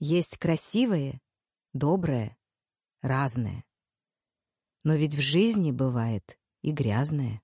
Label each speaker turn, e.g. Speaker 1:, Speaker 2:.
Speaker 1: Есть красивые, доброе, разное. Но ведь в жизни бывает и грязное.